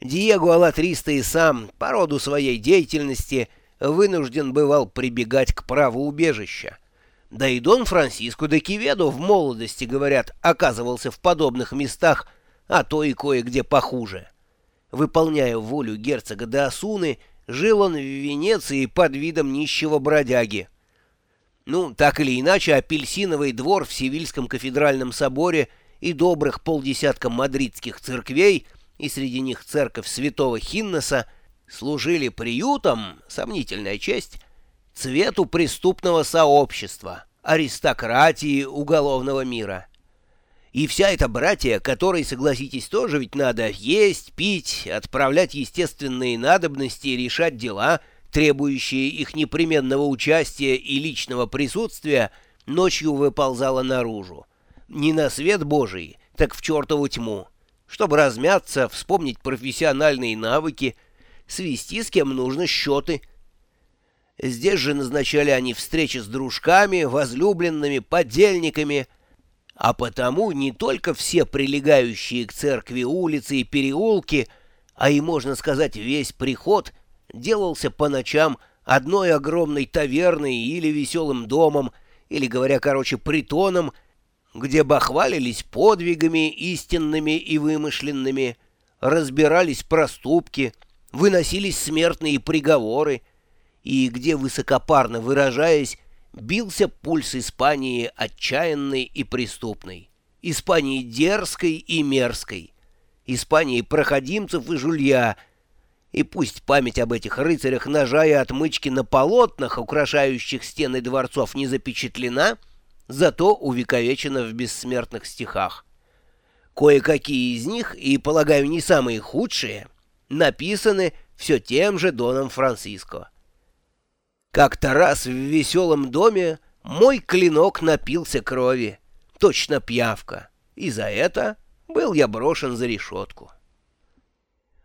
Диего Алатриста и сам, по роду своей деятельности, вынужден бывал прибегать к праву убежища. Да и Дон Франциско де Киведо в молодости, говорят, оказывался в подобных местах, а то и кое-где похуже. Выполняя волю герцога де Асуны, жил он в Венеции под видом нищего бродяги. Ну, так или иначе, апельсиновый двор в Севильском кафедральном соборе и добрых полдесятка мадридских церквей, и среди них церковь святого Хиннеса, служили приютом, сомнительная честь, цвету преступного сообщества, аристократии уголовного мира. И вся эта братья, которой, согласитесь, тоже ведь надо есть, пить, отправлять естественные надобности решать дела, требующие их непременного участия и личного присутствия, ночью выползала наружу. Не на свет Божий, так в чертову тьму. Чтобы размяться, вспомнить профессиональные навыки, свести с кем нужно счеты. Здесь же назначали они встречи с дружками, возлюбленными, подельниками — а потому не только все прилегающие к церкви улицы и переулки, а и, можно сказать, весь приход делался по ночам одной огромной таверной или веселым домом, или, говоря короче, притоном, где бахвалились подвигами истинными и вымышленными, разбирались проступки, выносились смертные приговоры, и где, высокопарно выражаясь, бился пульс Испании отчаянной и преступной, Испании дерзкой и мерзкой, Испании проходимцев и жулья, и пусть память об этих рыцарях ножа и отмычки на полотнах, украшающих стены дворцов, не запечатлена, зато увековечена в бессмертных стихах. Кое-какие из них, и, полагаю, не самые худшие, написаны все тем же Доном Франциско. Как-то раз в веселом доме мой клинок напился крови, точно пьявка, и за это был я брошен за решетку.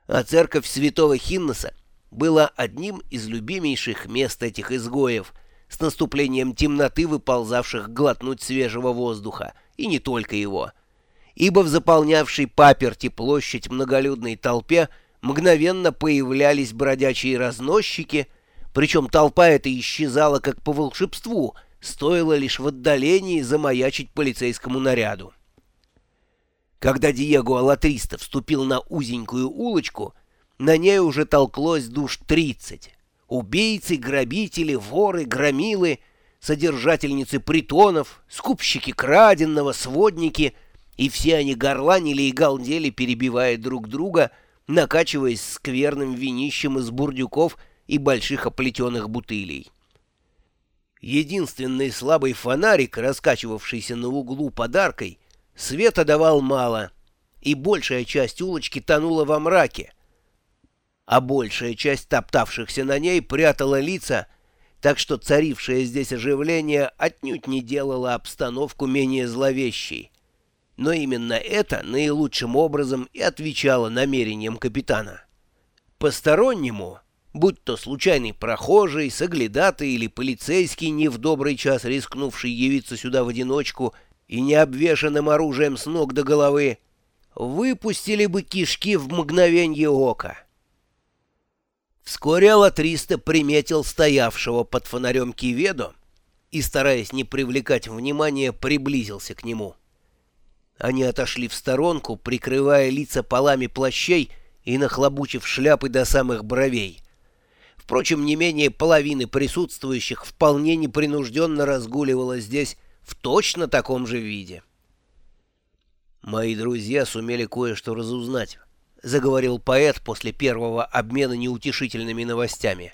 А церковь святого Хинноса была одним из любимейших мест этих изгоев, с наступлением темноты выползавших глотнуть свежего воздуха, и не только его, ибо в заполнявшей паперти площадь многолюдной толпе мгновенно появлялись бродячие разносчики — причем толпа эта исчезала как по волшебству, стоило лишь в отдалении замаячить полицейскому наряду. Когда Диего Алатриста вступил на узенькую улочку, на ней уже толклось душ тридцать. Убийцы, грабители, воры, громилы, содержательницы притонов, скупщики краденного, сводники, и все они горланили и галдели, перебивая друг друга, накачиваясь скверным винищем из бурдюков — и больших оплетенных бутылей. Единственный слабый фонарик, раскачивавшийся на углу подаркой, света давал мало, и большая часть улочки тонула во мраке, а большая часть топтавшихся на ней прятала лица, так что царившее здесь оживление отнюдь не делало обстановку менее зловещей. Но именно это наилучшим образом и отвечало намерениям капитана. Постороннему будь то случайный прохожий, соглядатый или полицейский, не в добрый час рискнувший явиться сюда в одиночку и не обвешанным оружием с ног до головы, выпустили бы кишки в мгновенье ока. Вскоре Алатриста приметил стоявшего под фонарем Киведо и, стараясь не привлекать внимания, приблизился к нему. Они отошли в сторонку, прикрывая лица полами плащей и нахлобучив шляпы до самых бровей. Впрочем, не менее половины присутствующих вполне непринужденно разгуливало здесь в точно таком же виде. «Мои друзья сумели кое-что разузнать», — заговорил поэт после первого обмена неутешительными новостями.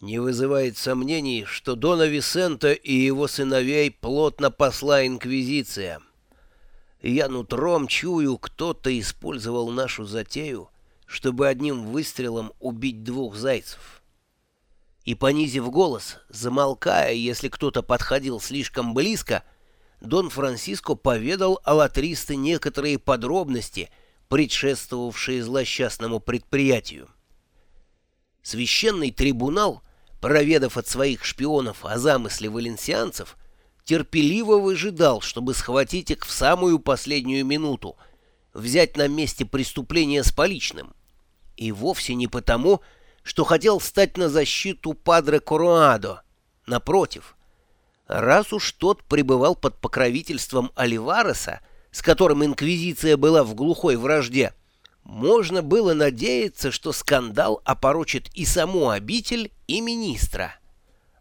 «Не вызывает сомнений, что Дона Висента и его сыновей плотно посла Инквизиция. Я нутром чую, кто-то использовал нашу затею — чтобы одним выстрелом убить двух зайцев. И, понизив голос, замолкая, если кто-то подходил слишком близко, Дон Франциско поведал о Латристе некоторые подробности, предшествовавшие злосчастному предприятию. Священный трибунал, проведав от своих шпионов о замысле валенсианцев, терпеливо выжидал, чтобы схватить их в самую последнюю минуту, взять на месте преступления с поличным — И вовсе не потому, что хотел встать на защиту Падре Коруадо. Напротив, раз уж тот пребывал под покровительством Оливареса, с которым инквизиция была в глухой вражде, можно было надеяться, что скандал опорочит и саму обитель, и министра.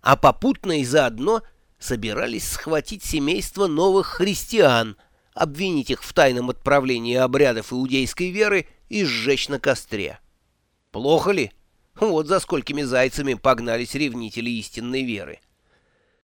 А попутно и заодно собирались схватить семейство новых христиан, обвинить их в тайном отправлении обрядов иудейской веры и сжечь на костре. Плохо ли? Вот за сколькими зайцами погнались ревнители истинной веры.